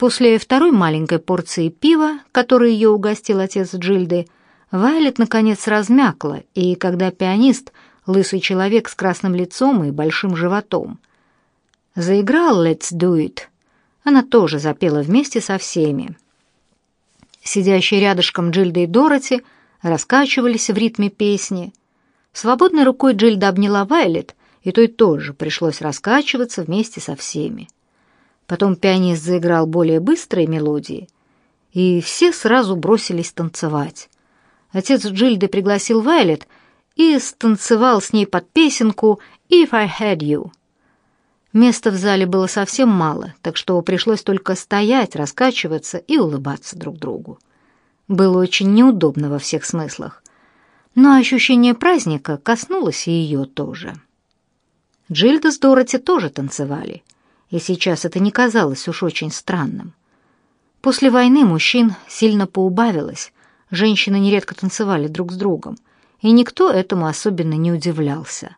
После второй маленькой порции пива, которой ее угостил отец Джильды, Вайлет наконец размякла, и когда пианист, лысый человек с красным лицом и большим животом, заиграл «Let's do it», она тоже запела вместе со всеми. Сидящие рядышком Джильда и Дороти раскачивались в ритме песни. Свободной рукой Джильда обняла Вайлет, и той тоже пришлось раскачиваться вместе со всеми. Потом пианист заиграл более быстрые мелодии, и все сразу бросились танцевать. Отец Джильды пригласил Вайлет и станцевал с ней под песенку «If I Had You». Места в зале было совсем мало, так что пришлось только стоять, раскачиваться и улыбаться друг другу. Было очень неудобно во всех смыслах, но ощущение праздника коснулось и ее тоже. Джильда с Дороти тоже танцевали — и сейчас это не казалось уж очень странным. После войны мужчин сильно поубавилось, женщины нередко танцевали друг с другом, и никто этому особенно не удивлялся.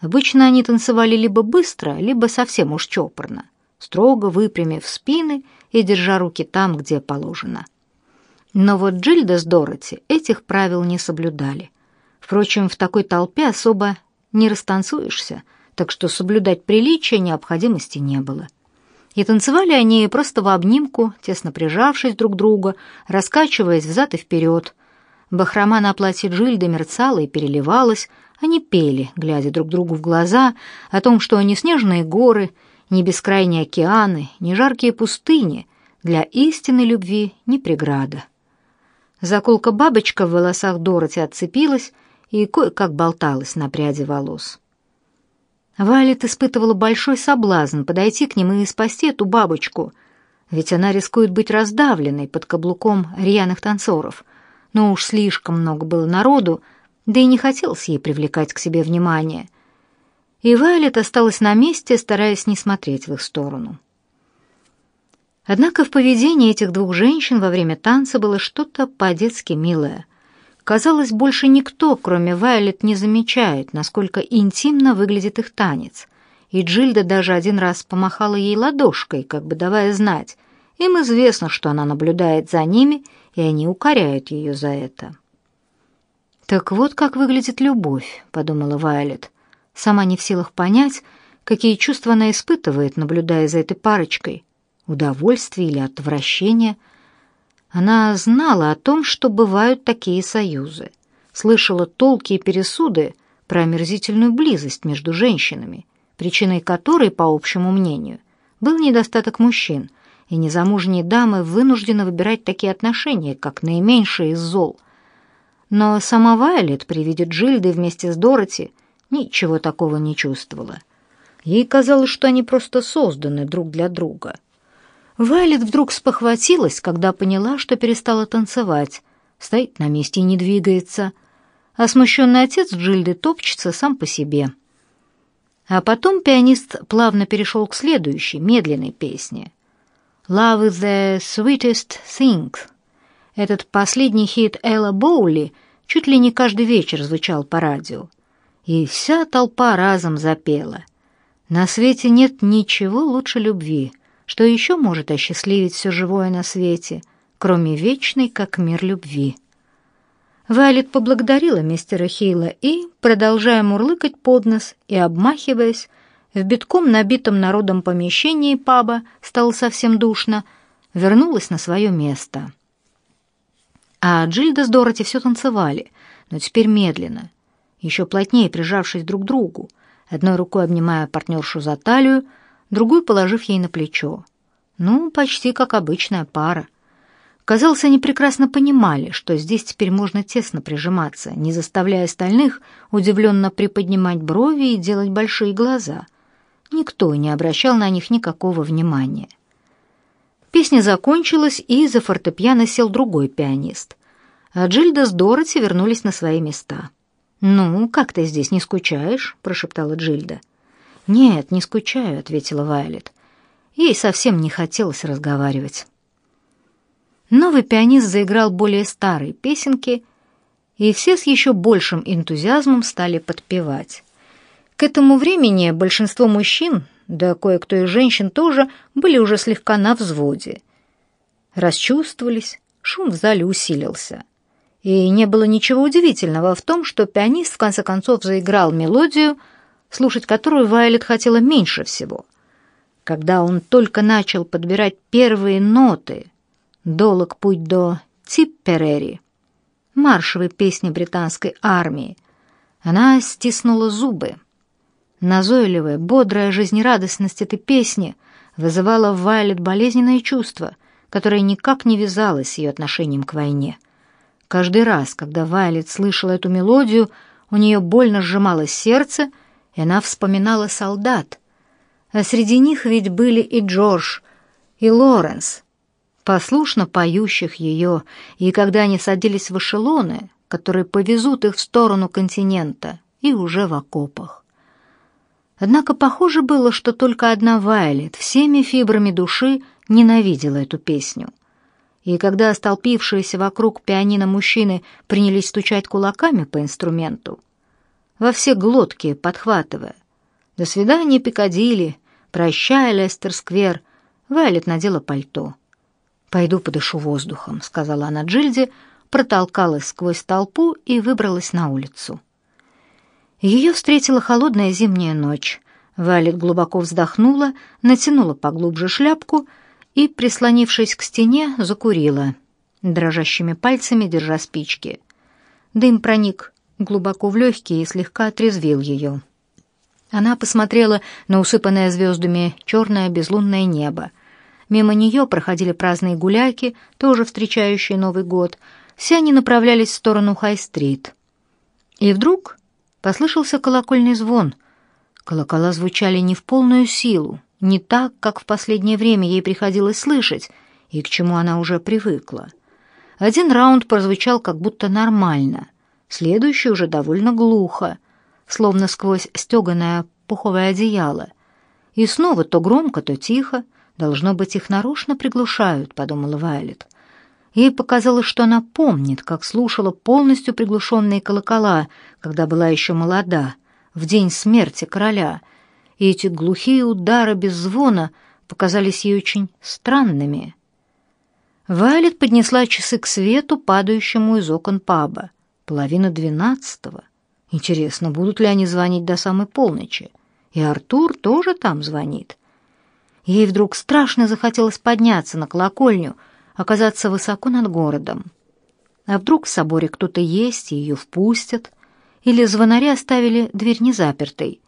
Обычно они танцевали либо быстро, либо совсем уж чопорно, строго выпрямив спины и держа руки там, где положено. Но вот Джильда с Дороти этих правил не соблюдали. Впрочем, в такой толпе особо не растанцуешься — так что соблюдать приличие необходимости не было. И танцевали они просто в обнимку, тесно прижавшись друг к другу, раскачиваясь взад и вперед. Бахрома на платье Джильды мерцала и переливалась, они пели, глядя друг другу в глаза, о том, что ни снежные горы, ни бескрайние океаны, ни жаркие пустыни для истинной любви не преграда. Заколка-бабочка в волосах Дороти отцепилась и кое-как болталась на пряди волос. Валет испытывала большой соблазн подойти к ним и спасти эту бабочку, ведь она рискует быть раздавленной под каблуком рьяных танцоров. Но уж слишком много было народу, да и не хотелось ей привлекать к себе внимание. И Вайлет осталась на месте, стараясь не смотреть в их сторону. Однако в поведении этих двух женщин во время танца было что-то по-детски милое — Казалось, больше никто, кроме Вайлет, не замечает, насколько интимно выглядит их танец. И Джильда даже один раз помахала ей ладошкой, как бы давая знать. Им известно, что она наблюдает за ними, и они укоряют ее за это. «Так вот как выглядит любовь», — подумала Вайлет. Сама не в силах понять, какие чувства она испытывает, наблюдая за этой парочкой. Удовольствие или отвращение — она знала о том, что бывают такие союзы, слышала толки и пересуды про омерзительную близость между женщинами, причиной которой, по общему мнению, был недостаток мужчин, и незамужние дамы вынуждены выбирать такие отношения, как наименьшее из зол. Но сама Вайлет при виде Джильды вместе с Дороти ничего такого не чувствовала. Ей казалось, что они просто созданы друг для друга — Вайлет вдруг спохватилась, когда поняла, что перестала танцевать, стоит на месте и не двигается, а смущенный отец Джильды топчется сам по себе. А потом пианист плавно перешел к следующей, медленной песне. «Love is the sweetest thing». Этот последний хит Элла Боули чуть ли не каждый вечер звучал по радио. И вся толпа разом запела. «На свете нет ничего лучше любви», что еще может осчастливить все живое на свете, кроме вечной, как мир любви? Вайлет поблагодарила мистера Хейла и, продолжая мурлыкать под нос и обмахиваясь, в битком набитом народом помещении паба стало совсем душно, вернулась на свое место. А Джильда с Дороти все танцевали, но теперь медленно, еще плотнее прижавшись друг к другу, одной рукой обнимая партнершу за талию, другую положив ей на плечо. Ну, почти как обычная пара. Казалось, они прекрасно понимали, что здесь теперь можно тесно прижиматься, не заставляя остальных удивленно приподнимать брови и делать большие глаза. Никто не обращал на них никакого внимания. Песня закончилась, и за фортепиано сел другой пианист. А Джильда с Дороти вернулись на свои места. «Ну, как ты здесь, не скучаешь?» — прошептала Джильда. «Нет, не скучаю», — ответила Вайлет. Ей совсем не хотелось разговаривать. Новый пианист заиграл более старые песенки, и все с еще большим энтузиазмом стали подпевать. К этому времени большинство мужчин, да кое-кто и женщин тоже, были уже слегка на взводе, расчувствовались, шум в зале усилился. И не было ничего удивительного в том, что пианист в конце концов заиграл мелодию, слушать которую Вайлет хотела меньше всего. Когда он только начал подбирать первые ноты, долог путь до Типперери, маршевой песни британской армии, она стиснула зубы. Назойливая, бодрая жизнерадостность этой песни вызывала в Вайлет болезненное чувство, которое никак не вязалось с ее отношением к войне. Каждый раз, когда Вайлет слышала эту мелодию, у нее больно сжималось сердце, и она вспоминала солдат. А среди них ведь были и Джордж, и Лоренс, послушно поющих ее, и когда они садились в эшелоны, которые повезут их в сторону континента, и уже в окопах. Однако похоже было, что только одна Вайлет всеми фибрами души ненавидела эту песню — и когда столпившиеся вокруг пианино мужчины принялись стучать кулаками по инструменту, во все глотки подхватывая «До свидания, Пикадилли! Прощай, Лестер-сквер!» Вайлет надела пальто. «Пойду подышу воздухом», — сказала она Джильде, протолкалась сквозь толпу и выбралась на улицу. Ее встретила холодная зимняя ночь. Вайлет глубоко вздохнула, натянула поглубже шляпку — и, прислонившись к стене, закурила, дрожащими пальцами держа спички. Дым проник глубоко в легкие и слегка отрезвил ее. Она посмотрела на усыпанное звездами черное безлунное небо. Мимо нее проходили праздные гуляки, тоже встречающие Новый год. Все они направлялись в сторону Хай-стрит. И вдруг послышался колокольный звон. Колокола звучали не в полную силу, не так, как в последнее время ей приходилось слышать, и к чему она уже привыкла. Один раунд прозвучал как будто нормально, следующий уже довольно глухо, словно сквозь стеганое пуховое одеяло. И снова то громко, то тихо, должно быть, их нарочно приглушают, подумала Вайлет. Ей показалось, что она помнит, как слушала полностью приглушенные колокола, когда была еще молода, в день смерти короля — и эти глухие удары без звона показались ей очень странными. Вайлет поднесла часы к свету, падающему из окон паба. Половина двенадцатого. Интересно, будут ли они звонить до самой полночи? И Артур тоже там звонит. Ей вдруг страшно захотелось подняться на колокольню, оказаться высоко над городом. А вдруг в соборе кто-то есть, и ее впустят? Или звонаря оставили дверь незапертой,